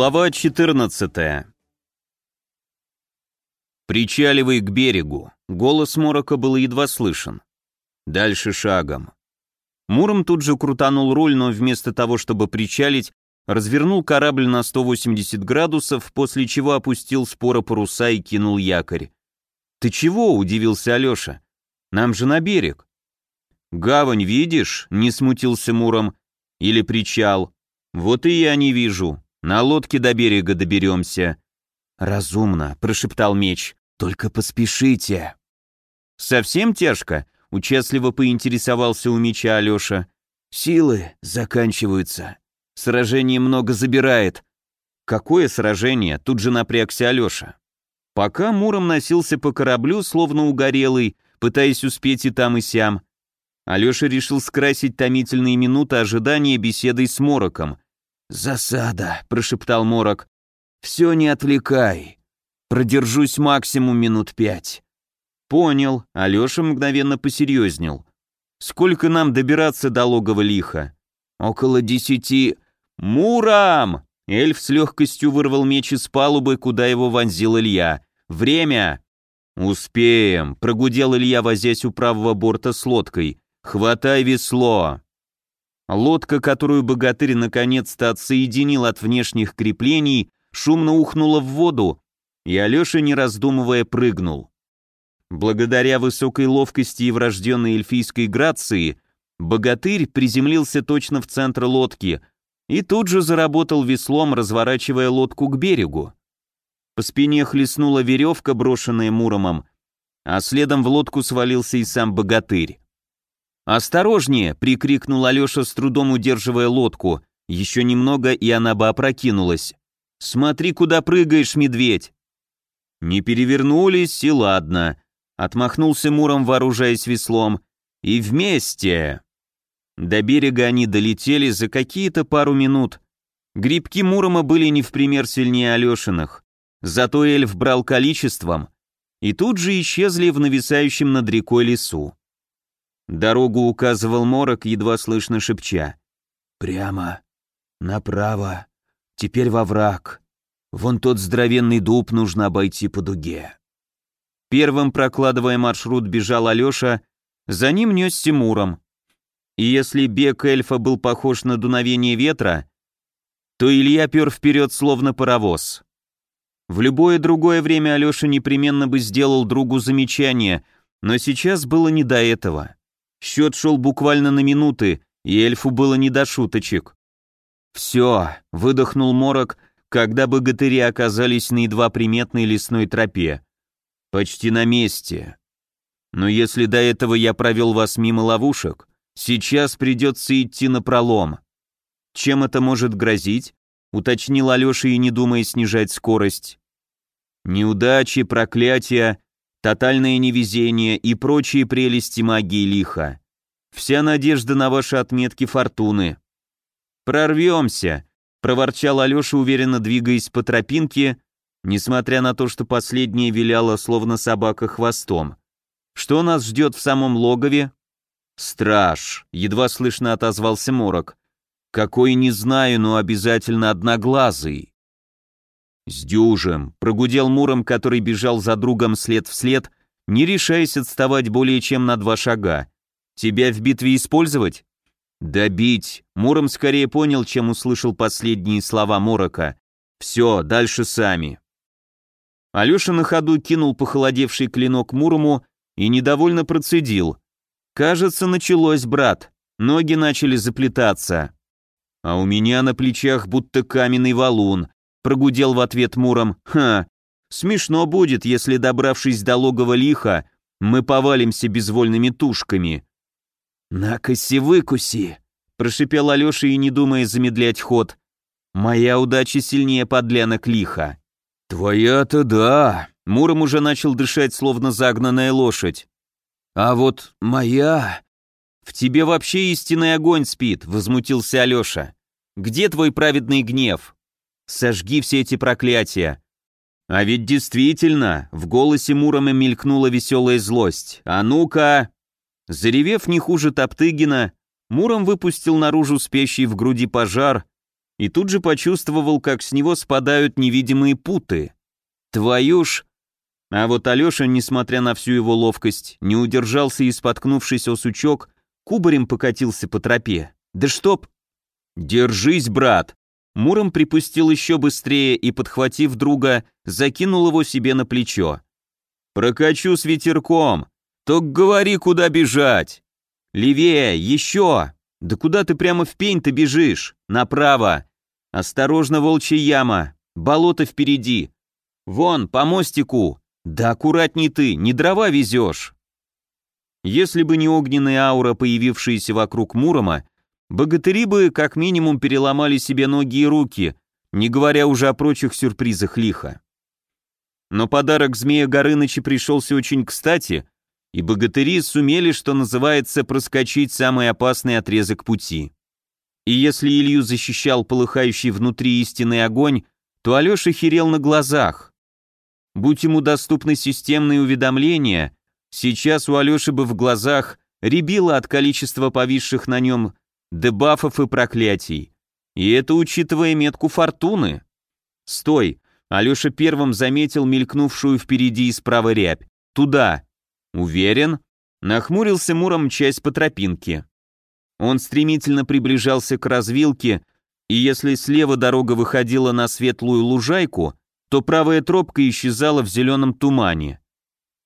Глава 14 «Причаливай к берегу». Голос Морока был едва слышен. Дальше шагом. Муром тут же крутанул руль, но вместо того, чтобы причалить, развернул корабль на 180 градусов, после чего опустил спора паруса и кинул якорь. «Ты чего?» — удивился Алеша. «Нам же на берег». «Гавань видишь?» — не смутился Муром. «Или причал?» «Вот и я не вижу. На лодке до берега доберемся». «Разумно», — прошептал меч. «Только поспешите». «Совсем тяжко?» — участливо поинтересовался у меча Алеша. «Силы заканчиваются. Сражение много забирает». «Какое сражение?» — тут же напрягся Алеша. Пока Муром носился по кораблю, словно угорелый, пытаясь успеть и там, и сям, Алеша решил скрасить томительные минуты ожидания беседой с Мороком. «Засада», — прошептал Морок. «Все не отвлекай. Продержусь максимум минут пять». «Понял», — Алеша мгновенно посерьезнел. «Сколько нам добираться до логова лиха?» «Около десяти...» «Мурам!» Эльф с легкостью вырвал меч из палубы, куда его вонзил Илья. «Время!» «Успеем!» — прогудел Илья, возясь у правого борта с лодкой. «Хватай весло!» Лодка, которую богатырь наконец-то отсоединил от внешних креплений, шумно ухнула в воду, и Алеша, не раздумывая, прыгнул. Благодаря высокой ловкости и врожденной эльфийской грации, богатырь приземлился точно в центр лодки и тут же заработал веслом, разворачивая лодку к берегу. По спине хлестнула веревка, брошенная Муромом, а следом в лодку свалился и сам богатырь. «Осторожнее!» — прикрикнул Алеша, с трудом удерживая лодку. Еще немного, и она бы опрокинулась. «Смотри, куда прыгаешь, медведь!» Не перевернулись, и ладно. Отмахнулся Муром, вооружаясь веслом. И вместе. До берега они долетели за какие-то пару минут. Грибки Мурома были не в пример сильнее Алешиных. Зато эльф брал количеством. И тут же исчезли в нависающем над рекой лесу. Дорогу указывал Морок, едва слышно шепча. «Прямо, направо, теперь во враг. Вон тот здоровенный дуб нужно обойти по дуге». Первым, прокладывая маршрут, бежал Алеша, за ним несся Муром. И если бег эльфа был похож на дуновение ветра, то Илья пер вперед словно паровоз. В любое другое время Алеша непременно бы сделал другу замечание, но сейчас было не до этого. Счет шел буквально на минуты, и эльфу было не до шуточек. «Все», — выдохнул Морок, когда богатыри оказались на едва приметной лесной тропе. «Почти на месте. Но если до этого я провел вас мимо ловушек, сейчас придется идти на пролом. Чем это может грозить?» — уточнил Алеша и не думая снижать скорость. «Неудачи, проклятия, тотальное невезение и прочие прелести магии лиха. Вся надежда на ваши отметки фортуны. «Прорвемся», — проворчал Алеша, уверенно двигаясь по тропинке, несмотря на то, что последняя виляла, словно собака, хвостом. «Что нас ждет в самом логове?» «Страж», — едва слышно отозвался Морок. «Какой, не знаю, но обязательно одноглазый». «С дюжем», — прогудел Муром, который бежал за другом след в след, не решаясь отставать более чем на два шага. «Тебя в битве использовать?» «Добить!» Муром скорее понял, чем услышал последние слова Морока. «Все, дальше сами». Алеша на ходу кинул похолодевший клинок Мурому и недовольно процедил. «Кажется, началось, брат. Ноги начали заплетаться. А у меня на плечах будто каменный валун. Прогудел в ответ Муром. «Ха! Смешно будет, если, добравшись до логова лиха, мы повалимся безвольными тушками». «Накоси-выкуси!» — прошипел Алеша и не думая замедлять ход. «Моя удача сильнее подлянок лиха». «Твоя-то да!» — Муром уже начал дышать, словно загнанная лошадь. «А вот моя...» «В тебе вообще истинный огонь спит», — возмутился Алеша. «Где твой праведный гнев?» Сожги все эти проклятия. А ведь действительно, в голосе Мурома мелькнула веселая злость. А ну-ка! Заревев не хуже Топтыгина, Муром выпустил наружу спящий в груди пожар и тут же почувствовал, как с него спадают невидимые путы. Твою ж... А вот Алеша, несмотря на всю его ловкость, не удержался и, споткнувшись о сучок, кубарем покатился по тропе. Да чтоб... «Держись, брат!» Муром припустил еще быстрее и, подхватив друга, закинул его себе на плечо. «Прокачу с ветерком! Только говори, куда бежать!» «Левее! Еще! Да куда ты прямо в пень-то бежишь? Направо! Осторожно, волчья яма! Болото впереди! Вон, по мостику! Да аккуратней ты, не дрова везешь!» Если бы не огненная аура, появившаяся вокруг Мурома, богатыри бы как минимум переломали себе ноги и руки, не говоря уже о прочих сюрпризах лиха. Но подарок Змея Горыныча пришелся очень кстати, и богатыри сумели, что называется, проскочить самый опасный отрезок пути. И если Илью защищал полыхающий внутри истинный огонь, то Алеша херел на глазах. Будь ему доступны системные уведомления, сейчас у Алеши бы в глазах рябило от количества повисших на нем дебафов и проклятий. И это учитывая метку фортуны. Стой, Алеша первым заметил мелькнувшую впереди и справа рябь. Туда. Уверен? Нахмурился Муром часть по тропинке. Он стремительно приближался к развилке, и если слева дорога выходила на светлую лужайку, то правая тропка исчезала в зеленом тумане.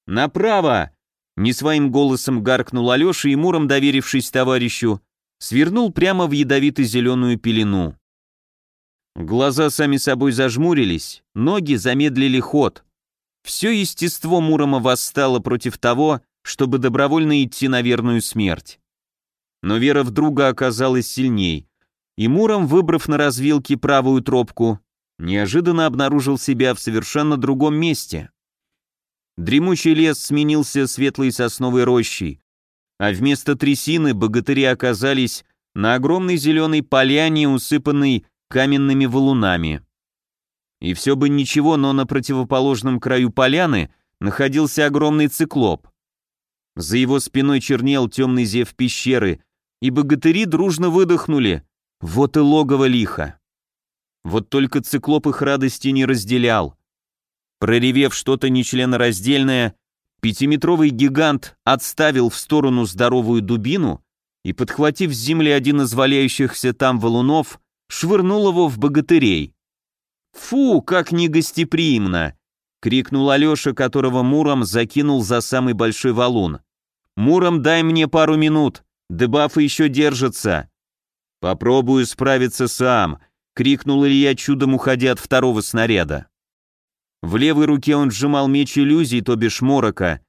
«Направо!» — не своим голосом гаркнул Алеша и Муром, доверившись товарищу, свернул прямо в ядовито-зеленую пелену. Глаза сами собой зажмурились, ноги замедлили ход. Все естество Мурома восстало против того, чтобы добровольно идти на верную смерть. Но вера в друга оказалась сильней, и Муром, выбрав на развилке правую тропку, неожиданно обнаружил себя в совершенно другом месте. Дремучий лес сменился светлой сосновой рощей, а вместо трясины богатыри оказались на огромной зеленой поляне, усыпанной каменными валунами. И все бы ничего, но на противоположном краю поляны находился огромный циклоп. За его спиной чернел темный зев пещеры, и богатыри дружно выдохнули. Вот и логово лиха. Вот только циклоп их радости не разделял. Проревев что-то нечленораздельное, пятиметровый гигант отставил в сторону здоровую дубину и, подхватив с земли один из валяющихся там валунов, швырнул его в богатырей. «Фу, как негостеприимно!» — крикнул Алеша, которого Муром закинул за самый большой валун. «Муром, дай мне пару минут, дебафы еще держатся». «Попробую справиться сам», — крикнул Илья, чудом уходя от второго снаряда. В левой руке он сжимал меч иллюзий, то бишь морока.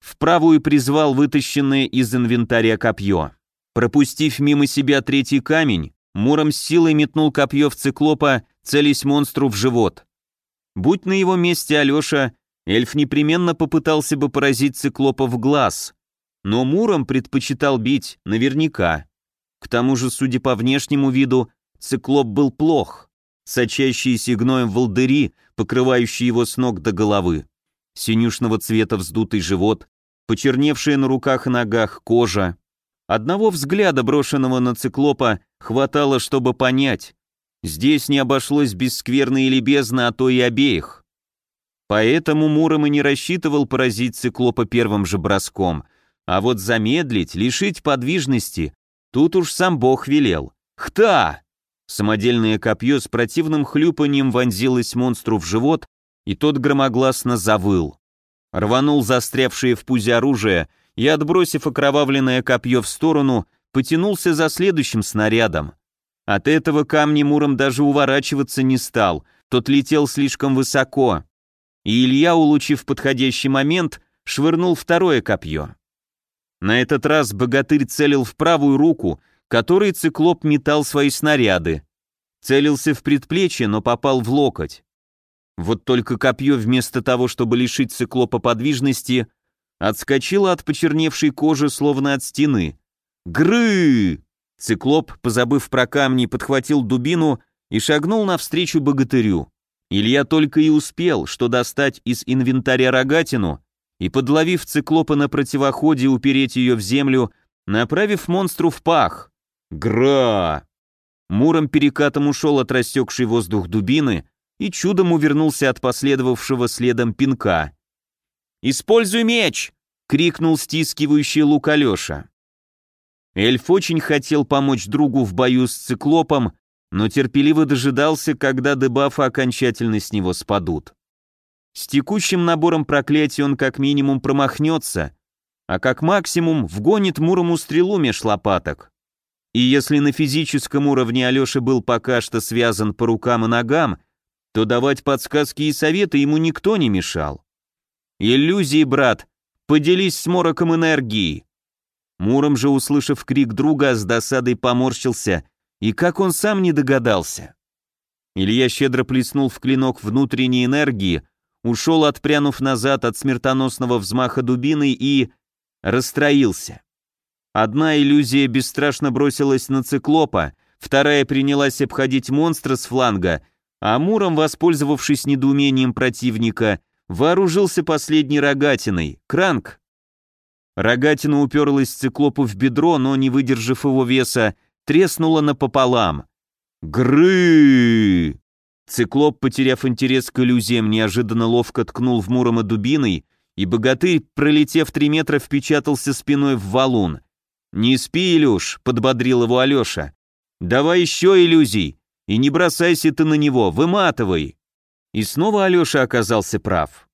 В правую призвал вытащенное из инвентаря копье. Пропустив мимо себя третий камень, Муром с силой метнул копье в циклопа, целясь монстру в живот. Будь на его месте Алеша, эльф непременно попытался бы поразить циклопа в глаз. Но Муром предпочитал бить наверняка. К тому же, судя по внешнему виду, циклоп был плох. Сочащиеся гноем волдыри, покрывающие его с ног до головы. Синюшного цвета вздутый живот, почерневшая на руках и ногах кожа, Одного взгляда, брошенного на циклопа, хватало, чтобы понять. Здесь не обошлось без скверны или бездны, а то и обеих. Поэтому Муром и не рассчитывал поразить циклопа первым же броском, а вот замедлить, лишить подвижности, тут уж сам бог велел. Хта! Самодельное копье с противным хлюпанием вонзилось монстру в живот, и тот громогласно завыл. Рванул застрявшее в пузе оружие — и, отбросив окровавленное копье в сторону, потянулся за следующим снарядом. От этого камни Муром даже уворачиваться не стал, тот летел слишком высоко. И Илья, улучив подходящий момент, швырнул второе копье. На этот раз богатырь целил в правую руку, которой циклоп метал свои снаряды. Целился в предплечье, но попал в локоть. Вот только копье вместо того, чтобы лишить циклопа подвижности, отскочила от почерневшей кожи, словно от стены. «Гры!» Циклоп, позабыв про камни, подхватил дубину и шагнул навстречу богатырю. Илья только и успел, что достать из инвентаря рогатину и, подловив циклопа на противоходе, упереть ее в землю, направив монстру в пах. «Гра!» Муром перекатом ушел от рассекшей воздух дубины и чудом увернулся от последовавшего следом пинка. «Используй меч!» — крикнул стискивающий лук Алеша. Эльф очень хотел помочь другу в бою с циклопом, но терпеливо дожидался, когда дебафы окончательно с него спадут. С текущим набором проклятий он как минимум промахнется, а как максимум вгонит Мурому стрелу меж лопаток. И если на физическом уровне Алеша был пока что связан по рукам и ногам, то давать подсказки и советы ему никто не мешал. «Иллюзии, брат, поделись с мороком энергии!» Муром же, услышав крик друга, с досадой поморщился, и как он сам не догадался. Илья щедро плеснул в клинок внутренней энергии, ушел, отпрянув назад от смертоносного взмаха дубины и... расстроился. Одна иллюзия бесстрашно бросилась на циклопа, вторая принялась обходить монстра с фланга, а Муром, воспользовавшись недоумением противника, вооружился последней рогатиной, кранк. Рогатина уперлась циклопу в бедро, но, не выдержав его веса, треснула напополам. Гры! Циклоп, потеряв интерес к иллюзиям, неожиданно ловко ткнул в Мурома дубиной, и богатырь, пролетев три метра, впечатался спиной в валун. «Не спи, Илюш», — подбодрил его Алеша. «Давай еще иллюзий, и не бросайся ты на него, выматывай». И снова Алеша оказался прав.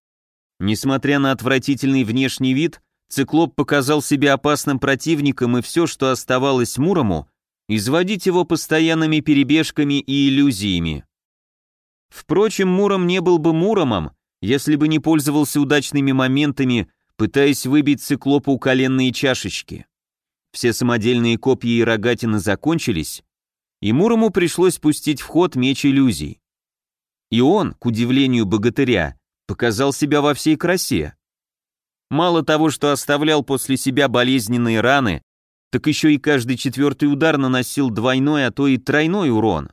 Несмотря на отвратительный внешний вид, Циклоп показал себя опасным противником, и все, что оставалось Мурому, изводить его постоянными перебежками и иллюзиями. Впрочем, Муром не был бы Муромом, если бы не пользовался удачными моментами, пытаясь выбить циклопу коленные чашечки. Все самодельные копья и рогатины закончились, и Мурому пришлось пустить в ход меч иллюзий. И он, к удивлению богатыря, показал себя во всей красе. Мало того, что оставлял после себя болезненные раны, так еще и каждый четвертый удар наносил двойной, а то и тройной урон.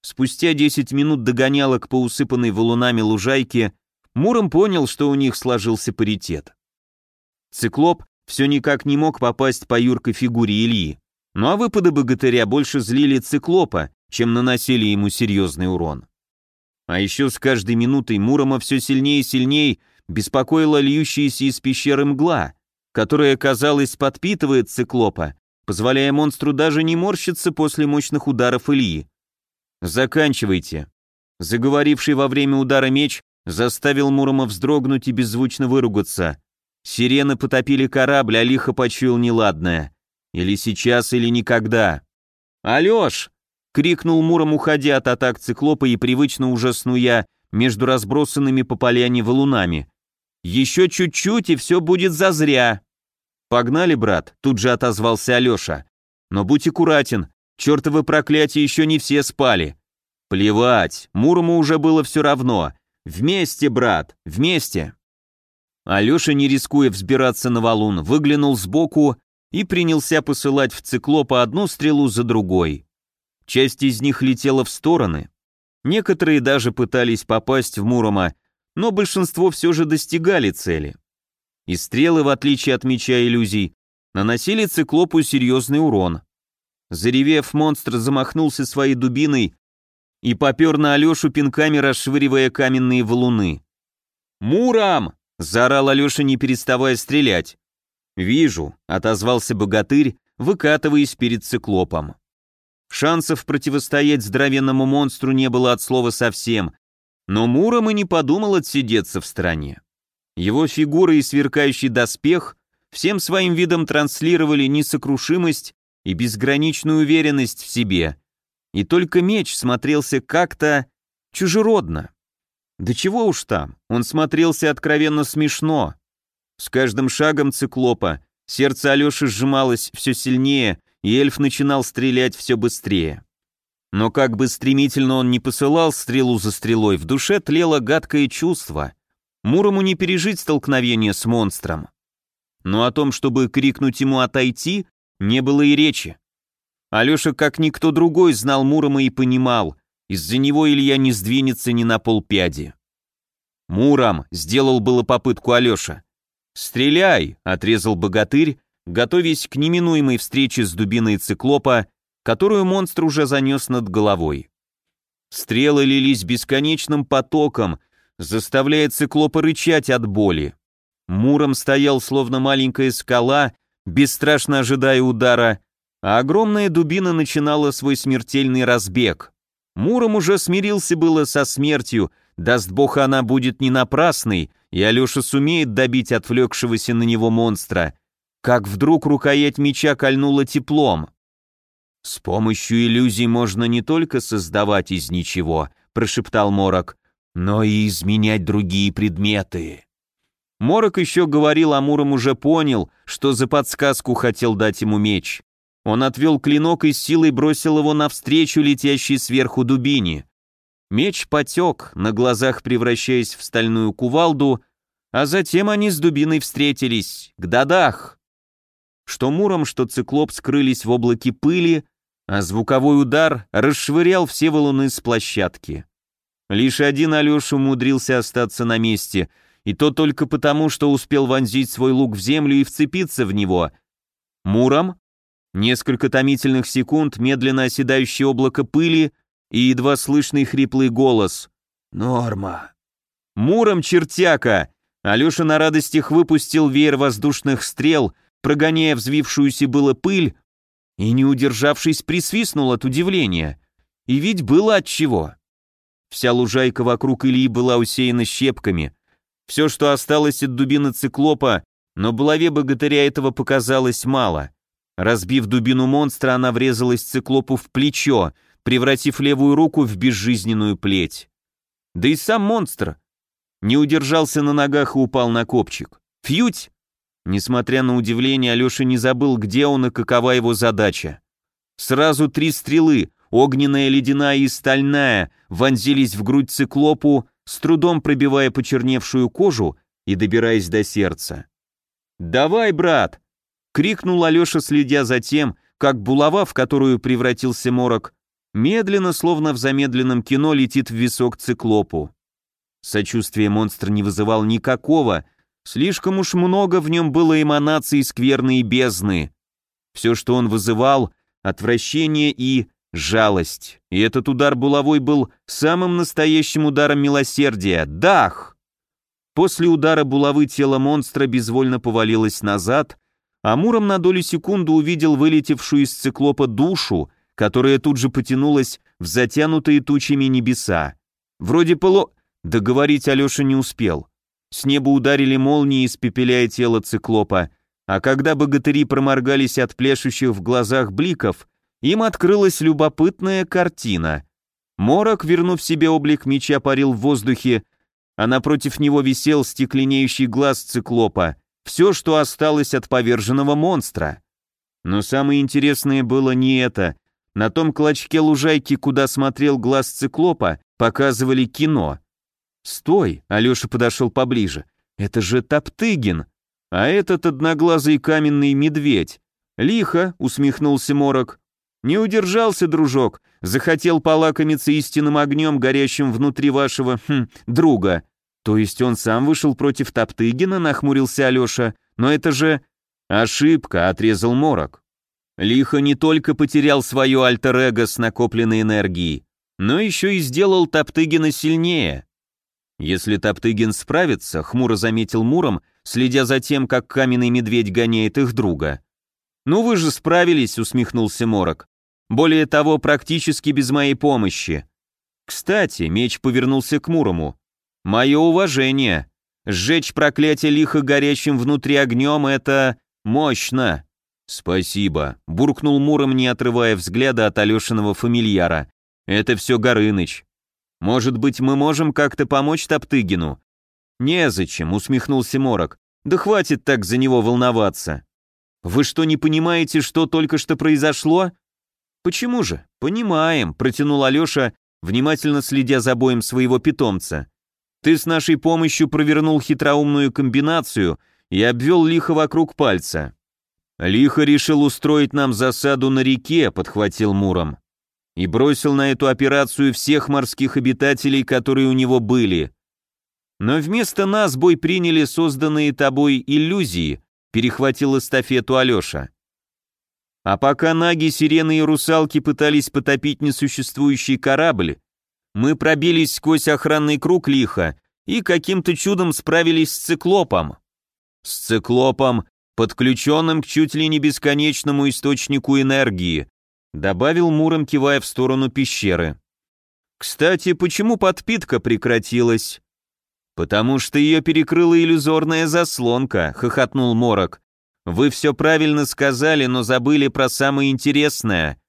Спустя 10 минут догонялок по усыпанной валунами лужайке, Муром понял, что у них сложился паритет. Циклоп все никак не мог попасть по юркой фигуре Ильи, ну а выпады богатыря больше злили Циклопа, чем наносили ему серьезный урон. А еще с каждой минутой Мурома все сильнее и сильнее беспокоила льющаяся из пещеры мгла, которая, казалось, подпитывает Циклопа, позволяя монстру даже не морщиться после мощных ударов Ильи. «Заканчивайте». Заговоривший во время удара меч заставил Мурома вздрогнуть и беззвучно выругаться. Сирены потопили корабль, а лихо почуял неладное. Или сейчас, или никогда. «Алёш!» — крикнул Муром, уходя от атак циклопа и привычно ужаснуя между разбросанными по поляне валунами. «Еще чуть-чуть, и все будет зазря!» «Погнали, брат!» — тут же отозвался Алёша. «Но будь аккуратен, Чертовы проклятия еще не все спали. Плевать, Мурому уже было все равно. Вместе, брат, вместе. Алеша, не рискуя взбираться на валун, выглянул сбоку и принялся посылать в циклопа одну стрелу за другой. Часть из них летела в стороны. Некоторые даже пытались попасть в Мурома, но большинство все же достигали цели. И стрелы, в отличие от меча иллюзий, наносили циклопу серьезный урон. Заревев, монстр замахнулся своей дубиной и попер на Алешу пинками, расшвыривая каменные валуны. «Мурам!» — заорал Алеша, не переставая стрелять. «Вижу», — отозвался богатырь, выкатываясь перед циклопом. Шансов противостоять здоровенному монстру не было от слова совсем, но Муром и не подумал отсидеться в стороне. Его фигура и сверкающий доспех всем своим видом транслировали несокрушимость и безграничную уверенность в себе. И только меч смотрелся как-то чужеродно. Да чего уж там, он смотрелся откровенно смешно. С каждым шагом циклопа сердце Алёши сжималось все сильнее, и эльф начинал стрелять все быстрее. Но как бы стремительно он не посылал стрелу за стрелой, в душе тлело гадкое чувство. Мурому не пережить столкновение с монстром. Но о том, чтобы крикнуть ему отойти, не было и речи. Алеша, как никто другой, знал Мурома и понимал, из-за него Илья не сдвинется ни на полпяди. «Муром!» — сделал было попытку Алеша. «Стреляй!» — отрезал богатырь, готовясь к неминуемой встрече с дубиной циклопа, которую монстр уже занес над головой. Стрелы лились бесконечным потоком, заставляя циклопа рычать от боли. Муром стоял, словно маленькая скала, бесстрашно ожидая удара, а огромная дубина начинала свой смертельный разбег. Муром уже смирился было со смертью, даст бог она будет не напрасной, и Алеша сумеет добить отвлекшегося на него монстра, как вдруг рукоять меча кольнула теплом. «С помощью иллюзий можно не только создавать из ничего», — прошептал Морок, «но и изменять другие предметы». Морок еще говорил, а Муром уже понял, что за подсказку хотел дать ему меч. Он отвел клинок и силой бросил его навстречу летящей сверху дубине. Меч потек, на глазах превращаясь в стальную кувалду, а затем они с дубиной встретились, к дадах. Что Муром, что циклоп скрылись в облаке пыли, а звуковой удар расшвырял все валуны с площадки. Лишь один Алеша умудрился остаться на месте, и то только потому, что успел вонзить свой лук в землю и вцепиться в него. Муром Несколько томительных секунд, медленно оседающее облако пыли и едва слышный хриплый голос. «Норма». «Муром, чертяка!» Алеша на радостях выпустил веер воздушных стрел, прогоняя взвившуюся было пыль, и, не удержавшись, присвистнул от удивления. И ведь было от чего. Вся лужайка вокруг Ильи была усеяна щепками. Все, что осталось от дубины циклопа, но булаве богатыря этого показалось мало. Разбив дубину монстра, она врезалась циклопу в плечо, превратив левую руку в безжизненную плеть. Да и сам монстр не удержался на ногах и упал на копчик. Фьють! Несмотря на удивление, Алеша не забыл, где он и какова его задача. Сразу три стрелы, огненная, ледяная и стальная, вонзились в грудь циклопу, с трудом пробивая почерневшую кожу и добираясь до сердца. «Давай, брат!» Крикнул Алеша, следя за тем, как булава, в которую превратился морок, медленно, словно в замедленном кино, летит в висок циклопу. Сочувствие монстра не вызывал никакого, слишком уж много в нем было эманаций скверной бездны. Все, что он вызывал, отвращение и жалость. И этот удар булавой был самым настоящим ударом милосердия. Дах! После удара булавы тело монстра безвольно повалилось назад, Амуром на долю секунды увидел вылетевшую из циклопа душу, которая тут же потянулась в затянутые тучами небеса. Вроде поло... Договорить Алеша не успел. С неба ударили молнии, испепеляя тело циклопа, а когда богатыри проморгались от плешущих в глазах бликов, им открылась любопытная картина. Морок, вернув себе облик меча, парил в воздухе, а напротив него висел стекленеющий глаз циклопа — все, что осталось от поверженного монстра. Но самое интересное было не это. На том клочке лужайки, куда смотрел глаз циклопа, показывали кино. «Стой!» — Алеша подошел поближе. «Это же Топтыгин! А этот одноглазый каменный медведь!» «Лихо!» — усмехнулся Морок. «Не удержался, дружок. Захотел полакомиться истинным огнем, горящим внутри вашего, хм, друга. «То есть он сам вышел против Топтыгина?» — нахмурился Алеша. «Но это же...» «Ошибка», — отрезал Морок. Лихо не только потерял свое альтер-эго с накопленной энергией, но еще и сделал Топтыгина сильнее. Если Топтыгин справится, хмуро заметил Муром, следя за тем, как каменный медведь гоняет их друга. «Ну вы же справились», — усмехнулся Морок. «Более того, практически без моей помощи». Кстати, меч повернулся к Мурому. Мое уважение. Сжечь проклятие лихо горящим внутри огнем — это мощно. Спасибо, буркнул Муром, не отрывая взгляда от Алешиного фамильяра. Это все Горыныч. Может быть, мы можем как-то помочь Топтыгину? Незачем, усмехнулся Морок. Да хватит так за него волноваться. Вы что, не понимаете, что только что произошло? Почему же? Понимаем, протянул Алеша, внимательно следя за боем своего питомца. Ты с нашей помощью провернул хитроумную комбинацию и обвел лихо вокруг пальца. Лихо решил устроить нам засаду на реке, подхватил Муром. И бросил на эту операцию всех морских обитателей, которые у него были. Но вместо нас бой приняли созданные тобой иллюзии, перехватил эстафету Алеша. А пока наги, сирены и русалки пытались потопить несуществующий корабль, мы пробились сквозь охранный круг лиха и каким-то чудом справились с циклопом. С циклопом, подключенным к чуть ли не бесконечному источнику энергии, добавил Муром, кивая в сторону пещеры. Кстати, почему подпитка прекратилась? Потому что ее перекрыла иллюзорная заслонка, хохотнул Морок. Вы все правильно сказали, но забыли про самое интересное.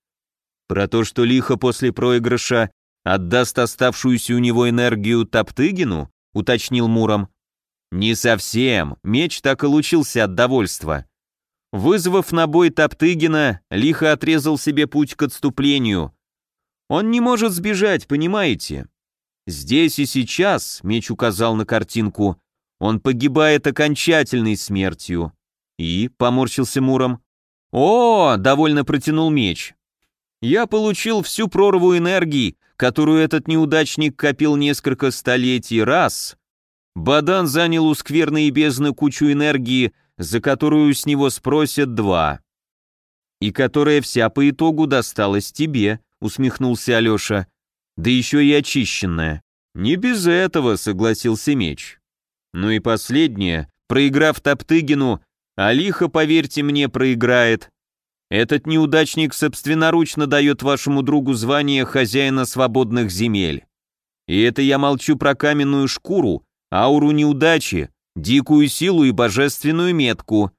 Про то, что лихо после проигрыша отдаст оставшуюся у него энергию Топтыгину, уточнил Муром. Не совсем, меч так и лучился от довольства. Вызвав на бой Топтыгина, лихо отрезал себе путь к отступлению. Он не может сбежать, понимаете? Здесь и сейчас, меч указал на картинку, он погибает окончательной смертью. И, поморщился Муром. О, довольно протянул меч. Я получил всю прорву энергии, которую этот неудачник копил несколько столетий раз. Бадан занял у скверной бездны кучу энергии, за которую с него спросят два. И которая вся по итогу досталась тебе, усмехнулся Алеша. Да еще и очищенная. Не без этого, согласился меч. Ну и последнее, проиграв Топтыгину, Алиха, поверьте мне, проиграет. Этот неудачник собственноручно дает вашему другу звание хозяина свободных земель. И это я молчу про каменную шкуру, ауру неудачи, дикую силу и божественную метку.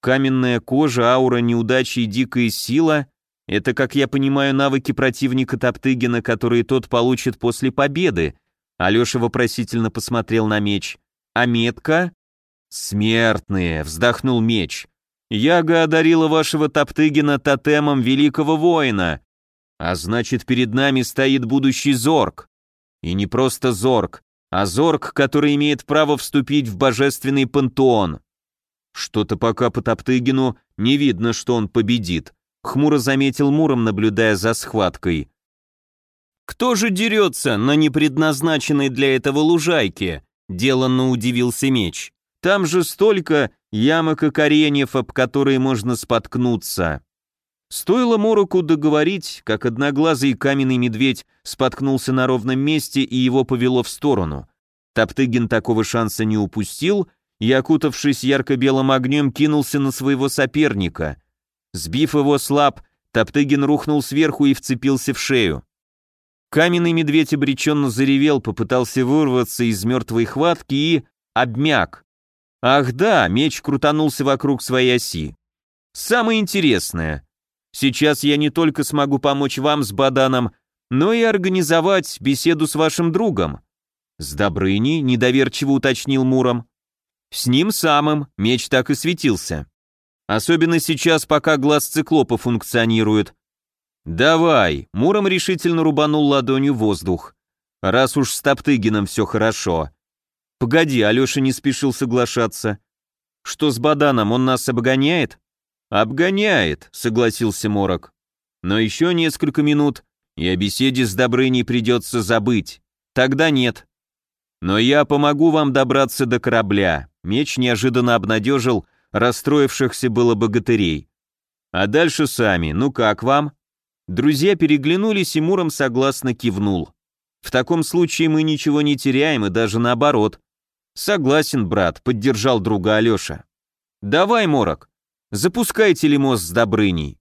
Каменная кожа, аура неудачи и дикая сила — это, как я понимаю, навыки противника Топтыгина, которые тот получит после победы. Алеша вопросительно посмотрел на меч. А метка? Смертные, вздохнул меч. Яга одарила вашего Топтыгина тотемом великого воина. А значит, перед нами стоит будущий Зорг. И не просто Зорг, а Зорг, который имеет право вступить в божественный пантеон. Что-то пока по Топтыгину не видно, что он победит, хмуро заметил Муром, наблюдая за схваткой. «Кто же дерется на непредназначенной для этого лужайке?» — деланно удивился меч. «Там же столько ямок и кореньев, об которые можно споткнуться». Стоило Мороку договорить, как одноглазый каменный медведь споткнулся на ровном месте и его повело в сторону. Топтыгин такого шанса не упустил и, окутавшись ярко-белым огнем, кинулся на своего соперника. Сбив его слаб, Топтыгин рухнул сверху и вцепился в шею. Каменный медведь обреченно заревел, попытался вырваться из мертвой хватки и... обмяк. Ах да, меч крутанулся вокруг своей оси. Самое интересное, Сейчас я не только смогу помочь вам с Баданом, но и организовать беседу с вашим другом». «С Добрыней?» — недоверчиво уточнил Муром. «С ним самым», — меч так и светился. «Особенно сейчас, пока глаз циклопа функционирует». «Давай», — Муром решительно рубанул ладонью воздух. «Раз уж с Топтыгином все хорошо». «Погоди», — Алеша не спешил соглашаться. «Что с Баданом, он нас обгоняет?» «Обгоняет», — согласился Морок. «Но еще несколько минут, и о беседе с Добрыней придется забыть. Тогда нет. Но я помогу вам добраться до корабля». Меч неожиданно обнадежил расстроившихся было богатырей. «А дальше сами, ну как вам?» Друзья переглянулись, и Муром согласно кивнул. «В таком случае мы ничего не теряем, и даже наоборот». «Согласен, брат», — поддержал друга Алеша. «Давай, Морок, Запускайте ли мост с Добрыней.